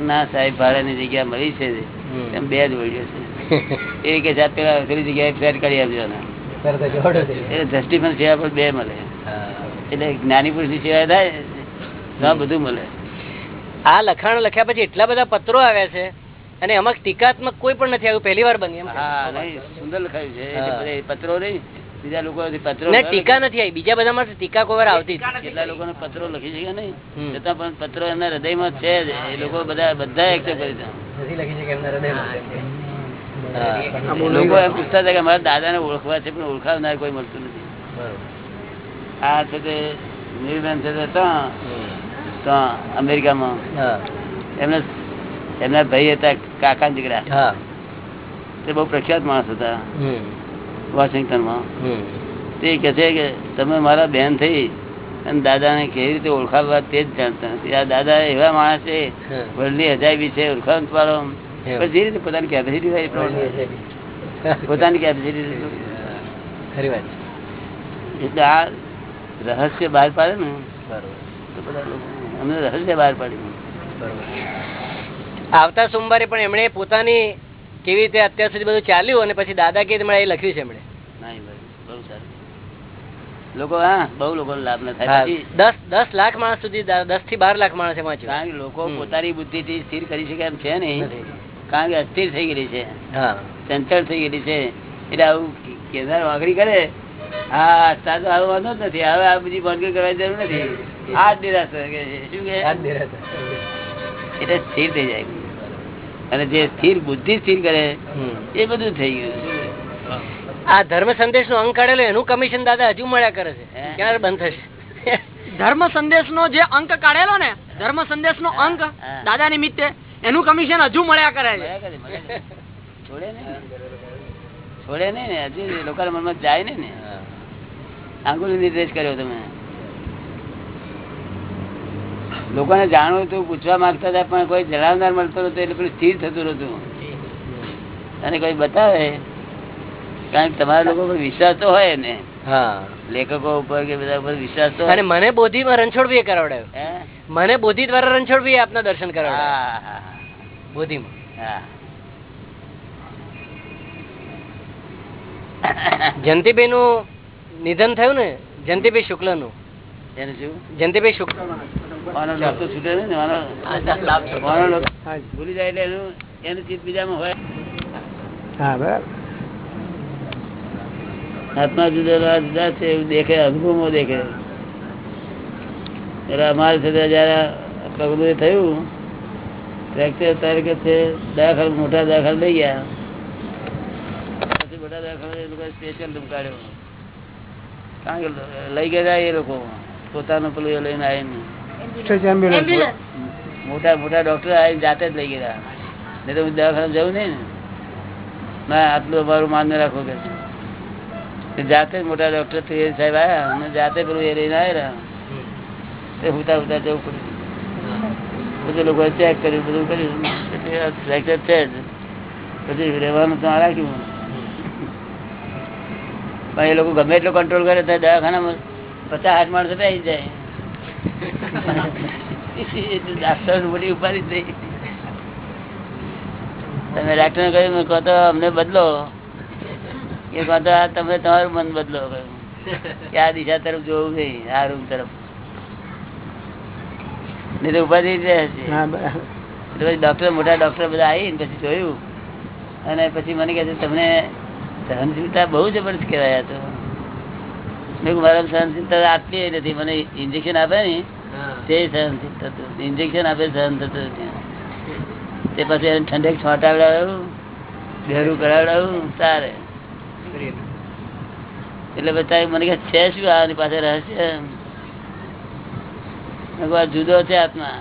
ના સાહેબ ભાડાની જગ્યા મળી છે. એમ બે જ વળ્યો છે. એ કે જાત પેલા પેલી જગ્યાએ ફેર કરી આપજો ને. એટલે દ્રષ્ટિ પણ સેવા પર બે મળે. એટલે જ્ઞાની પુરુષની સેવા થાય બધું મળે. આ લખાણ લખ્યા પછી એટલા બધા પત્રો આવ્યા છે. અને એમાં ટીકાત્મક કોઈ પણ નથી આવ્યું પહેલી વાર બની એમ સુંદર લખાયું છે. હા. એટલે બધા પત્રો નહીં બીજા લોકો પત્રો ટીકા નથી આવી. બીજા બધા માં ટીકા કોઈ વાર આવતી કેટલા લોકો પત્રો લખી છે કે નહીં છતાં પણ પત્રો એમના હૃદયમાં છે એ લોકો બધા બધા એક્સેપ્ટ કરી છે નથી લખી છે કે એમના હૃદયમાં. લોકો એમ પૂછતા હતા કે મારા દાદાને ઓળખવા છે પણ ઓળખાવનાર કોઈ મળતું નથી. આ છે તે નિર્બેન છે અમેરિકામાં. એમને એમના ભાઈ હતા કાકા દીકરા. તે બહુ પ્રખ્યાત માણસ હતા. વોશિંગ્ટનમાં તે કહે છે કે તમે મારા બેન થઈ અને દાદાને કેવી રીતે ઓળખાવવા તે જ જાણતા નથી. આ દાદા એવા માણસ છે હા. વર્લ્ડની અજાયબી છે ઓળખાવ પાડો પણ જે રીતે પોતાની કેપેસિટી હોય પોતાની કેપેસિટી ખરી વાત એટલે આ રહસ્ય બહાર પાડે ને બરોબર. તો બધા લોકો અમને રહસ્ય બહાર પાડ્યું. બરોબર. આવતા સોમવારે પણ એમણે પોતાની કેવી રીતે અત્યાર સુધી બધું ચાલ્યું અને પછી દાદા કે એ લખ્યું છે એમણે? લોકો હા બહુ લોકો લાભ ન થાય. દસ દસ લાખ માણસ સુધી દસથી બાર લાખ માણસ એમાં કારણ કે લોકો પોતાની બુદ્ધિ થી સ્થિર કરી શકે એમ છે નહીં. કારણ કે અસ્થિર થઈ ગયેલી છે. ચંચળ થઈ ગયેલી છે. એટલે આવું કેદાર વાઘરી કરે હા સાદો તો આવો વાંધો જ નથી. હવે આ બધી ભાનગડી કરવાની જરૂર નથી. આ જ નિરાશ કે શું કે. એટલે સ્થિર થઈ જાય. અને જે સ્થિર બુદ્ધિ સ્થિર કરે એ બધું થઈ ગયું. આ ધર્મ સંદેશ નો અંક કાઢેલો એનું કમિશન દાદા હજુ મળ્યા કરે છે. ક્યારે બંધ થશે? ધર્મ સંદેશ નો જે અંક કાઢેલો ને ધર્મ સંદેશ નો અંક દાદા નિમિત્તે એનું કમિશન હજુ મળ્યા કરે છે. છોડે નઈ ને. છોડે નહીં ને? હજુ લોકો મનમાં જાય નહીં ને? આંગુલ નિર્દેશ કર્યો તમે. લોકોને જાણવું હતું પૂછવા માંગતા હતા પણ કોઈ જણાવનાર મળતો નતો એટલે પેલું સ્થિર થતું નતું અને કોઈ બતાવે કારણ કે તમારા લોકો પર વિશ્વાસ તો હોય ને. હા. લેખકો ઉપર કે બધા ઉપર વિશ્વાસ તો અને મને બોધિમાં રણછોડભાઈએ કરાવડાયો. હે? મને બોધી દ્વારા રણછોડભાઈએ આપના દર્શન કરાવડાયા. બોધીમાં હા. જયંતિભાઈ નું નિધન થયું ને જયંતિભાઈ શુક્લનું જયંતિભાઈ ભૂલી જાય એટલે એનું એનું ચિત્ત બીજામાં હોય. હા બરાબર. આત્મા જુદા જુદા છે એવું દેખે અનુભવમાં દેખે. એટલે અમારે છે જયારે પગલું થયું ફ્રેક્ચર ત્યારે છે દાખલ મોટા દાખલ લઈ ગયા. પછી મોટા દવાખાને એ લોકો સ્પેશિયલ રૂમ કાઢ્યો કારણ કે લઈ ગયા એ લોકો. પોતાનું પેલું એ લઈને આવીને. મોટા મોટા ડોક્ટર આવીને જાતે જ લઈ ગયા. નહીં તો હું દવાખાને જવું નહીં ને. ના આટલું અમારું માન્ય રાખો કે જાતે મોટા ડોક્ટર ત્રિવેદી સાહેબ આવ્યા અને જાતે પેલું એ લઈને આવ્યા તે હુતા હુતા જવું પડ્યું. બધું લોકો ચેક કર્યું બધું કર્યું. ફ્રેક્ચર છે જ. પછી રહેવાનું તો રાખ્યું. પણ એ લોકો ગમે એટલો કંટ્રોલ કરે તો દવાખાનામાં પચાસ આઠ માણસો બેસી જાય. ડાક્ટર મોટી થઈ તમે ડાક્ટર કહ્યું કહો તો અમને બદલો. કે કહો તો તમે તમારું મન બદલો કહ્યું. કે આ દિશા તરફ જોવું નહીં આ રૂમ તરફ. નહીં તો છે એટલે પછી ડોક્ટર મોટા ડોક્ટર બધા આવી પછી જોયું. અને પછી મને કહે છે તમને સહનશીલતા બહુ જબરદસ્ત કહેવાય તો. મારા સહનશીલતા આટલી નથી મને ઇન્જેક્શન આપે ને તે સહનશીલ થતું ઇન્જેક્શન આપે સહન થતું. તે પછી એને ઠંડક છોટાવડાવ્યું ઘેરું કરાવડાવ્યું તારે. એટલે બધા મને કે છે શું આની પાસે રહસ્ય? જુદો છે આત્મા.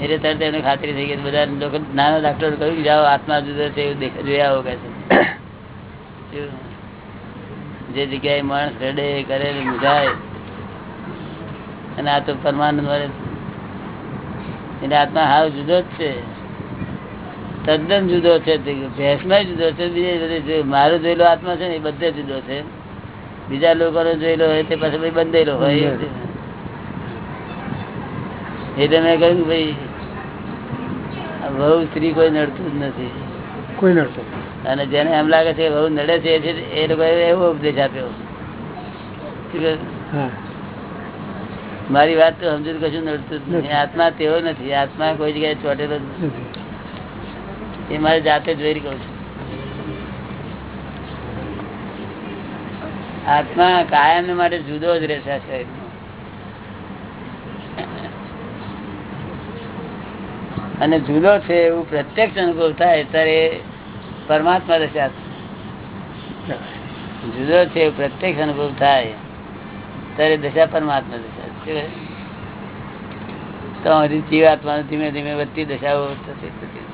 એટલે તરત એને ખાતરી થઈ ગઈ બધા લોકો નાના ડાક્ટર કહ્યું જાઓ આત્મા જુદો છે એવું જોયા આવો કે છે? જે જગ્યાએ માણસ રડે, કરે મુજાય અને આ તો પરમાનંદ મળે એટલે આત્મા હાવ જુદો જ છે. તદ્દન જુદો છે. ભેંસમાં જુદો છે. બીજે બધે મારો જોયેલો આત્મા છે ને એ બધે જુદો છે. બીજા લોકોનો જોયેલો હોય તે પછી ભાઈ બંધેલો હોય. એટલે મેં કહ્યું ભાઈ બહુ સ્ત્રી કોઈ નડતું જ નથી. કોઈ નડતો. અને જેને એમ લાગે છે કે નડે છે એ લોકો એવો ઉપદેશ આપ્યો. મારી વાત તો સમજુ કશું નડતું જ નથી. આત્મા તેવો નથી. આત્મા કોઈ જગ્યાએ ચોટેલો જ નથી. એ મારી જાતે જોઈ કહું છું. આત્મા કાયમ માટે જુદો જ રહેશે શરીર અને જુદો છે એવું પ્રત્યક્ષ અનુભવ થાય ત્યારે પરમાત્મા રચ્યા. જુદો છે પ્રત્યક્ષ અનુભવ થાય ત્યારે દશા પરમાત્મા દશા તો હજી જીવાત્મા ધીમે ધીમે વધતી દશાઓ થતી થતી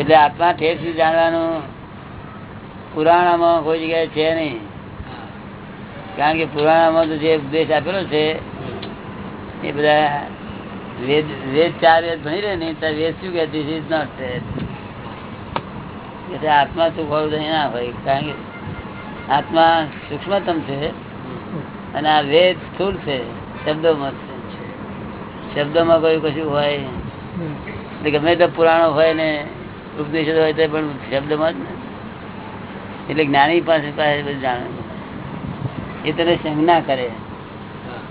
એટલે આત્મા ઠેર સુધી જાણવાનું પુરાણામાં કોઈ જગ્યાએ છે નહીં. કારણ કે પુરાણામાં તો જે ઉપદેશ આપેલો છે એ બધા વેદ વેદ ચાર વેદ ભણી રહે ને વેદ શું કે ધીસ ઇઝ નોટ એટલે આત્મા સુખ હોવું ના હોય, કારણ કે આત્મા સૂક્ષ્મતમ છે અને આ વેદ સ્થુલ છે, શબ્દોમાં શબ્દોમાં કોઈ કશું હોય ગમે તે પુરાણો હોય ને, ઉપનિષદ હોય તો પણ શબ્દમાં જ ને એટલે જ્ઞાની પાસે પાસે બધું જાણે એ તને સંજ્ઞા કરે.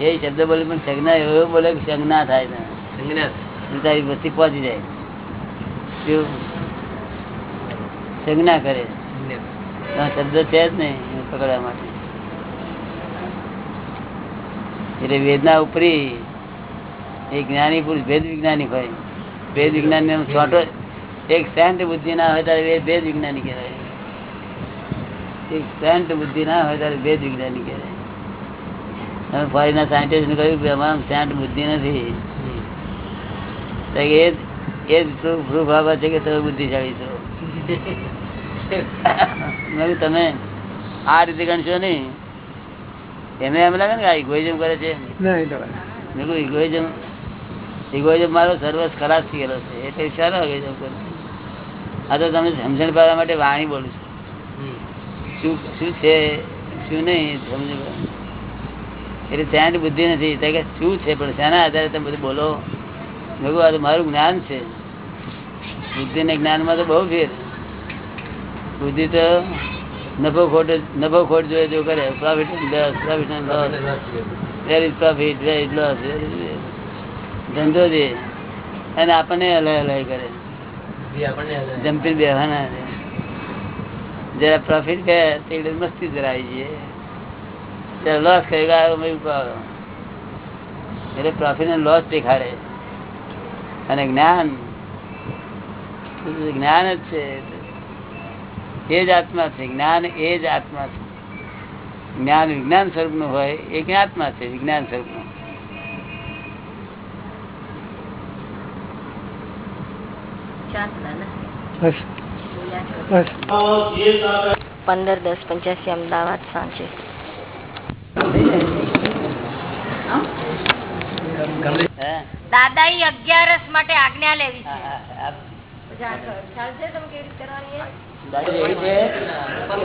એ શબ્દ બોલે પણ સંજ્ઞા એવો બોલે કે સંજ્ઞા થાય ને. સંજ્ઞા તારી વસ્તી પહોંચી જાય? સંજ્ઞા કરે. શબ્દ છે જ નહીં પકડવા માટે. એટલે વેદના ઉપરી એ જ્ઞાની પુરુષ ભેદ વિજ્ઞાની હોય. ભેદ વિજ્ઞાન છોટો એક શાંત બુદ્ધિ ના હોય ત્યારે ભેદ વિજ્ઞાની કહેવાય. એક શાંત બુદ્ધિ ના હોય ત્યારે ભેદ વિજ્ઞાની કહેવાય. હવે ફોરીના સાયન્ટિસ્ટને કહ્યું કે અમારા શાંત બુદ્ધિ નથી. એ એ પ્રૂફ આવે છે કે તમે બુદ્ધિશાળી છો. મેં તમે આ રીતે ગણશો નહીં. એને એમ લાગે ને આ ઇગોઇઝમ કરે છે. મેં ઇગોઇઝમ ઇગોઇઝમ મારો સર્વસ ખરાબ થઈ ગયેલો છે. એટલે સારો ઇગોઇઝમ કરે? આ તો તમે સમજણ પાડવા માટે વાણી બોલું છું. શું શું છે શું નહીં સમજ એટલે ત્યાં બુદ્ધિ નથી. કે શું છે? પણ શાના આધારે તમે બધું બોલો. તો મારું જ્ઞાન છે. બુદ્ધિ ને જ્ઞાનમાં તો બહુ ફેર. બુદ્ધિ તો નફો ખોટ નફો ખોટ જોઈએ જો કરે. Profit loss profit loss where is profit where is loss ધંધો છે. અને આપણને અલગ અલગ કરે. જમ્પિંગ બેવાના છે. જરા પ્રોફિટ ગયા તે મસ્તી જરા આવી જઈએ ત્યારે લોસ એટલે પ્રોફિટ ને લોસ દેખાડે. અને જ્ઞાન જ્ઞાન જ છે એ જ આત્મા છે જ્ઞાન એ જ આત્મા છે. જ્ઞાન વિજ્ઞાન સ્વરૂપનું હોય એ આત્મા છે? વિજ્ઞાન સ્વરૂપનું પંદર દસ પંચ્યાસી અમદાવાદ સાંજે. દાદા એ અગિયારસ માટે આજ્ઞા લેવી છે.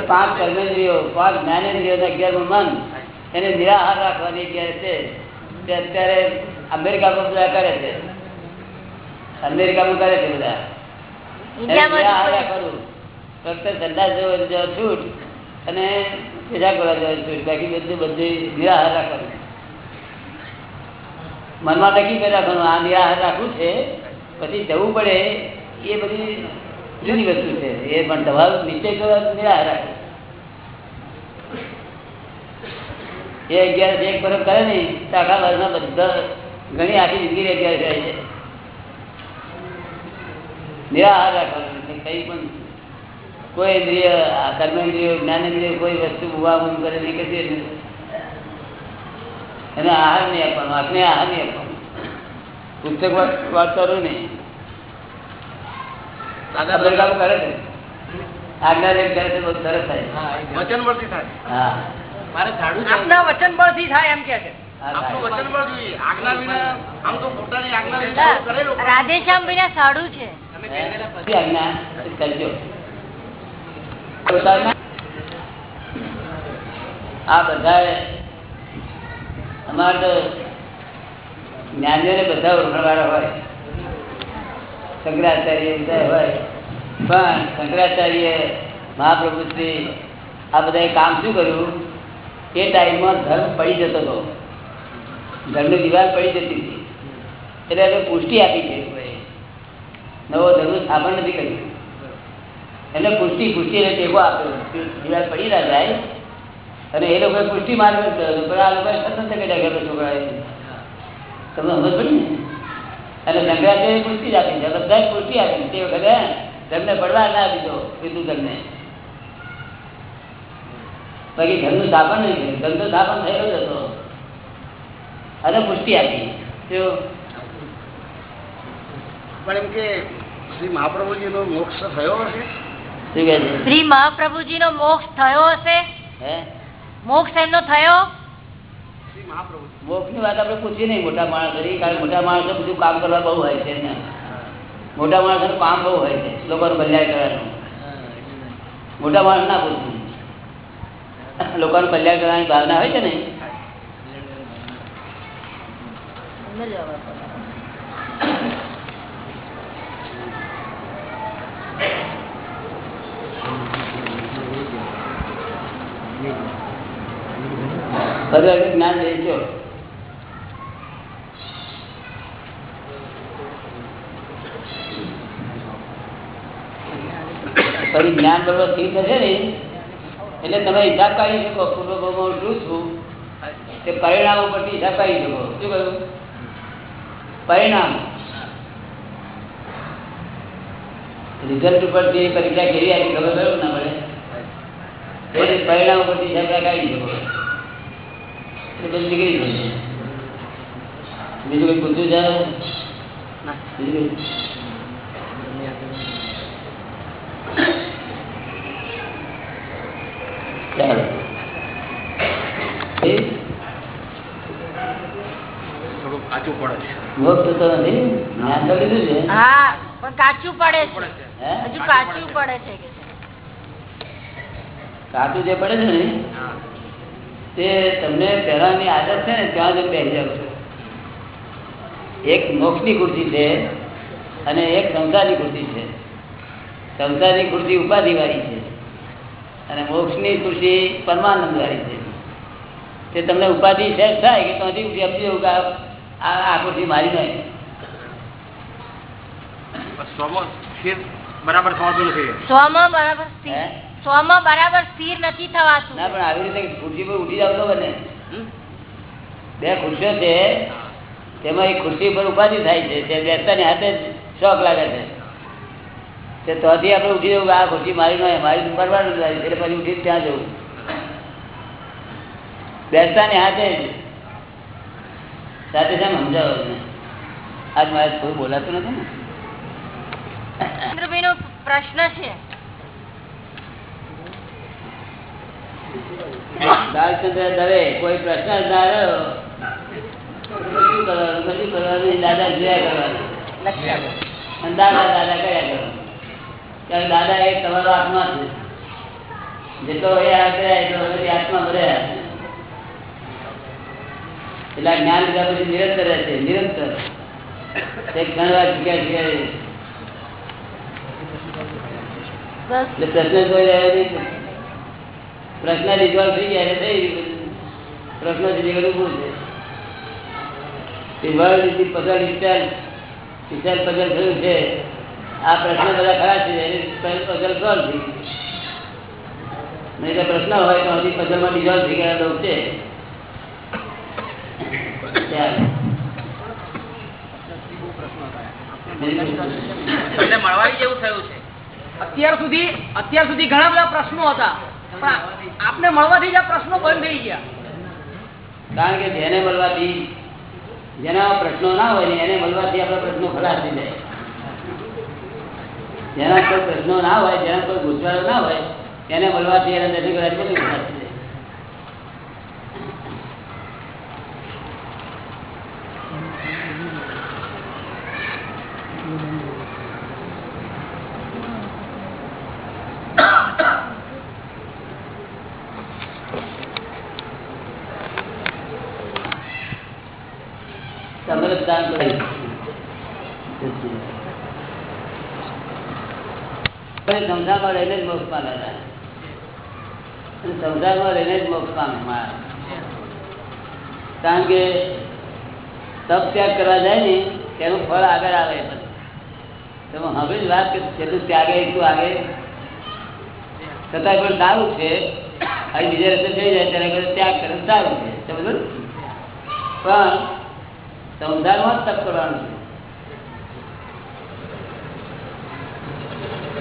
પાંચ કર્મેન્દ્રિયો પાંચ જ્ઞાનેન્દ્રિયો અગિયારમું મન. એને નિરાહાર રાખવાની અગિયાર અત્યારે અમેરિકામાં બધા કરે છે. અમેરિકામાં કરે છે બધા. નિરાહાર રાખવાનું. ફક્ત છૂટ. અને પેશાબ કરવા જવા છૂટ બાકી બધું બધું નિરાહાર રાખવાનું. મનમાં ટકી કરી રાખવાનું. આ નિરાહાર રાખવું છે, પછી જવું પડે, એ બધી જુદી વસ્તુ છે. એ પણ તમારો નિશ્ચય કરો તો નિરાહાર રાખે એ અગિયાર, એક પરબ કરે ને તો આખા વર્ષના બધા ઘણી આખી જિંદગી અગિયાર જાય છે. નિરાહાર રાખવાનું કઈ પણ કોઈ ઇન્દ્રિય આ કર્મેન્દ્રિય જ્ઞાનેન્દ્રિય કોઈ વસ્તુ ઊભા ઊભું કરે નહીં કશી એને આહાર નહીં આપવાનો આંખને આહાર નહીં આપવાનો. પુસ્તક વાંચ- વાંચવાનું નહીં અમેરિકામાં કરે છે. આજ્ઞા લેખ કરે છે બહુ સરસ થાય વચન પરથી થાય. હા. મારે ઝાડુ આપના વચન બળથી થાય એમ કે છે. આપણું રાધેશ્યામ ભાઈ સાડું છે હે? શી આજ્ઞા? કરજો પોતાના- આ બધા અમારે તો જ્ઞાનીઓને બધા ઓળખણવાળા હોય. શંકરાચાર્ય બધા હોય. પણ શંકરાચાર્ય મહાપ્રભુ શ્રી આ બધાએ કામ શું કર્યું? એ ટાઈમમાં ધર્મ પડી જતો હતો. ધર્મની દિવાલ પડી જતી હતી. એટલે એને પુષ્ટિ આપી છે નવો ધર્મ સ્થાપન નથી કર્યું. એમને પુષ્ટિ પુષ્ટિ એટલે ટેકો આપ્યો દિવાલ પડી ના જાય. અને એ લોકોએ પુષ્ટિ માર્ગ પણ આ લોકોએ સતત કર્યા છોકરાએ. તમને સમજ પડી ને? અને શંકરાચાર્ય પુષ્ટિ જ આપી છે. બધા પુષ્ટિ આપી તે વખતે તમને પડવા ના દીધો હિન્દુ તમને બાકી ઘરનું સ્થાપન નહીં થયું. ઘરનું સ્થાપન થયેલો જ હતો. અને પુષ્ટિ આપી. પણ એમ કે શ્રી મહાપ્રભુજીનો મોક્ષ થયો હશે? શ્રી મહાપ્રભુજી નો મોક્ષ થયો હશે? મોક્ષ એમનો થયો? મોક્ષની વાત આપડે પૂછીએ નહીં મોટા માણસ કારણ મોટા માણસો બધું કામ કરવા બહુ હોય છે મોટા મોટા માણસોનું કામ બહુ હોય છે લોકો કલ્યાણ કરવાનું. મોટા માણસ ના પૂછવું લોકોનું કલ્યાણ કરવાની ભાવના હોય છે ને? વખત જ્ઞાન લેજો ફરી જ્ઞાન બરોબર સ્થિર થશે ને એટલે તમે હિસાબ કાઢી શકો પૂર્વભાવમાં શું છું તે પરિણામ ઉપરથી હિસાબ કાઢી શકો. શું કહ્યું? પરિણામ. રિઝલ્ટ ઉપરથી પરીક્ષા કેવી આવી ખબર પડે? ના પડે? પરિણામ ઉપરથી હિસાબ કાઢી શકો. એટલે નીકળી જશે બીજું કઈ પૂછ્યું છે? ચાલો. થોડું કાચું પડે છે. તો તો હા પણ કાચું પડે છે. હજુ કાચું પડે છે. કે છે. કાચું જે પડે છે ને તે તમને પહેરવાની આદત છે ને ત્યાં જ બેસી જાવ છો. એક મોક્ષની ખુરશી છે અને એક સંસારની ખુરશી છે. સંસારની ખુરશી ઉપાધિવાળી છે અને મોક્ષની ખુરશી પરમાનંદ વાળી છે. તે તમને ઉપાધિ સેટ થાય કે ત્યાંથી આપી જવું કે આ આ ખુરશી મારી નહીં બરાબર નથી. સ્વમાં બરાબર? સ્વમાં બરાબર સ્થિર નથી થવાતું. ના પણ આવી રીતે ખુરશી પર ઉઠી જાવ તો બને. બે ખુરશીઓ છે તેમાં એક ખુરશી પર ઉપાધિ થાય છે તે બેસતાની હાથે શોખ લાગે છે. તે તોથી આપણે ઉઠી જવું આ ખુરશી મારી નહીં મારી પરવાનું લાગે એટલે પછી ઉઠી ત્યાં જવું. બેસતાની હાથે સાથે સામે સમજાવો આજ મારે થોડું બોલાતું નથી ને? પ્રશ્ન છે. બાલચંદ્ર દવે કોઈ પ્રશ્ન જ ના રહ્યો. શું કરવાનું કશું કરવાનું દાદા જોયા કરવાનું. દાદા દાદા કર્યા કરવાનું. ત્યારે દાદા એ તમારો આત્મા છે. જેટલો એ આગ્રહ એટલો બધી આત્મા બધે એટલે જ્ઞાન લીધા પછી નિરંતર રહેશે નિરંતર. એક ઘણવાર જગ્યા શીખ્યા પ્રશ્ન કોઈ રહ્યા નહીં. પ્રશ્ન રિઝોલ્વ થઈ ગયા એટલે થઈ પ્રશ્ન સુધી બધું ઉભું છે. World the puzzle itself. itself થયું છે. આ પ્રશ્ન બધા ખરા છે પઝલ સોલ્વ થઈ નહીં તો પ્રશ્ન હોય તો હજી પઝલમાં રિઝોલ્વ થઈ ગયા લોકો મળવાની જેવું થયું છે. અત્યાર સુધી અત્યાર સુધી ઘણા બધા પ્રશ્નો હતા. આપને મળવાથી જ આ પ્રશ્નો બંધ થઈ ગયા. કારણ કે જેને મળવાથી, જેના પ્રશ્નો ના હોય ને એને મળવાથી આપણા પ્રશ્નો ખલાસ થઈ જાય. જેના કોઈ પ્રશ્નો ના હોય, જેના કોઈ ગુજરાત ના હોય એને મળવાથી એને બધું ખલાસ થઈ જાય સમરસદાન કરી. પણ સંસારમાં રહીને જ મોક્ષ પામે છે. સંસારમાં રહીને જ મોક્ષ પામે માયા કારણ કે તપ ત્યાગ કરવા જાય ને, તેનું ફળ આગળ આવે તમે હવે જ વાત કે જેટલું ત્યાગે એટલું આગે? છતાં પણ સારું છે. હવે બીજા રસ્તે થઈ જાય, ત્યારે આગળ ત્યાગ કરે, સારું છે. સમજો? પણ સંસારમાં જ તપ કરવાનું છે.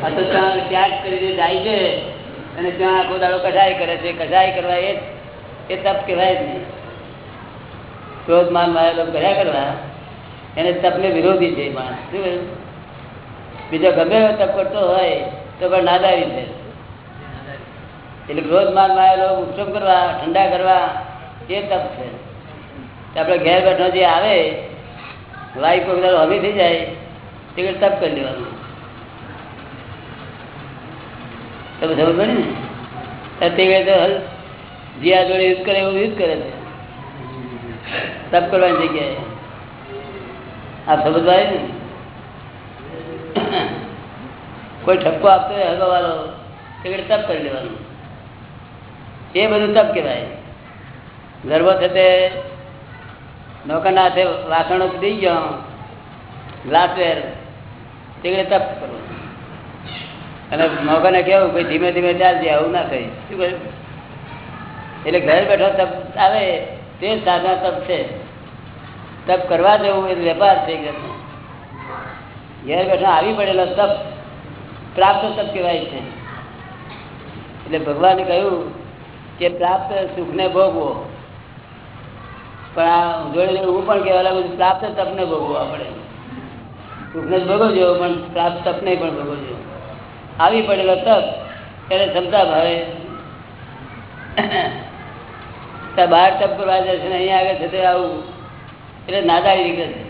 આ તો ત્યાં ત્યાગ કરીને જાય છે. અને ત્યાં આખો દાડો કઢાઈ કરે છે. કઢાઈ કરવા એ એ તપ કહેવાય જ નહીં. ક્રોધ માન માયા કર્યા કરવા, એને તપને વિરોધી છે માણસ. શું? બીજો ગમે તપ કરતો હોય, તો પણ નાદારી છે એટલે ક્રોધ માન માયા લોભ ઉપશમ કરવા, ઠંડા કરવા, એ તપ છે. આપણે ઘેર બેઠો જે આવે વાઈફ દાડો હમી થઈ જાય, તે તપ કરી લેવાનું. તમે સમજ પડી ને તો તે જે આ જોડે યુદ્ધ કરે એવું યુદ્ધ કરે છે. તપ કરવાની જગ્યાએ. આ સમજ ભાઈ ને? કોઈ ઠપકો આપતો હોય હગવાલો ઘડી તપ કરી લેવાનું. એ બધું તપ કહેવાય. ગર્ભ થતે નોકરના હાથે વાસણો દઈ ગયો ગ્લાસવેર તે તપ કરો અને મગને કેવું, ભાઈ ધીમે ધીમે ચાલજે, આવું ના થઈ શું કહ્યું? એટલે ઘરે બેઠો તપ આવે, તે સાધના તપ છે. તપ કરવા જવું એ વેપાર છે ઘર ઘેર બેઠા આવી પડેલો તપ પ્રાપ્ત તપ કહેવાય છે. એટલે ભગવાને કહ્યું કે પ્રાપ્ત સુખને ભોગવો. પણ આ જોડે હું પણ કહેવા લાગુ પ્રાપ્ત તપને ભોગવો આપણે. સુખને જ ભોગવજો, પણ પ્રાપ્ત તપને પણ ભોગવજો. આવી પડેલો તપ, ત્યારે ક્ષમતા ભાવે. ત્યાં બહાર તપ કરવા જશે ને અહીંયા આગળ છે આવું, એટલે નાદારી નીકળે છે.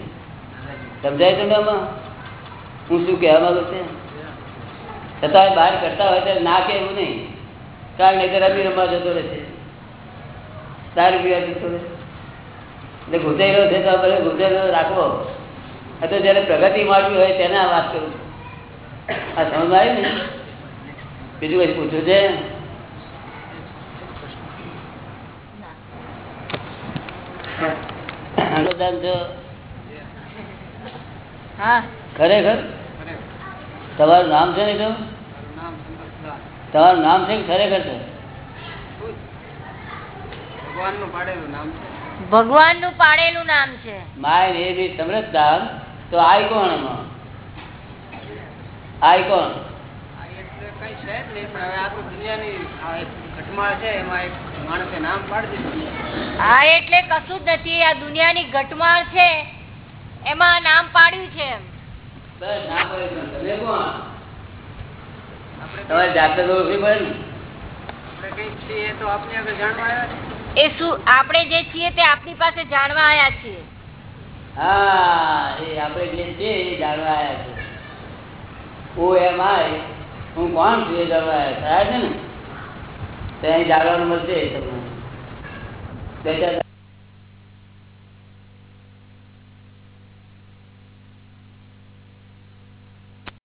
સમજાય તમને આમાં? હું શું કહેવા માંગુ છે? છતાં બહાર કરતા હોય ત્યારે ના કહેવું નહીં. કારણ નહીં રમી રમવા જતો રહેશે દારૂ પીવા જતો રહેશે એટલે ગુજરેલો છે તો આપણે ગુજરેલો રાખવો. અથવા જ્યારે પ્રગતિ માળવી હોય તેને વાત કરું છું. આ સમજ આવી ને? બીજું કઈ પૂછવું છે? છો ખરેખર? તમારું નામ છે ને તમારું નામ છે ખરેખર છે? ભગવાનનું પાડેલું નામ છે. માય ને બી સમરસદાન. તો આય કોણ એમાં આઈકોન આપણે જે છીએ તે આપની પાસે જાણવા આવ્યા છીએ? હા જાણવા આવ્યા છીએ. ઓ એમ આય હું કોણ છું એ જાણવા થયા છે ને? ત્યાં જાણવાનું મળશે તમને.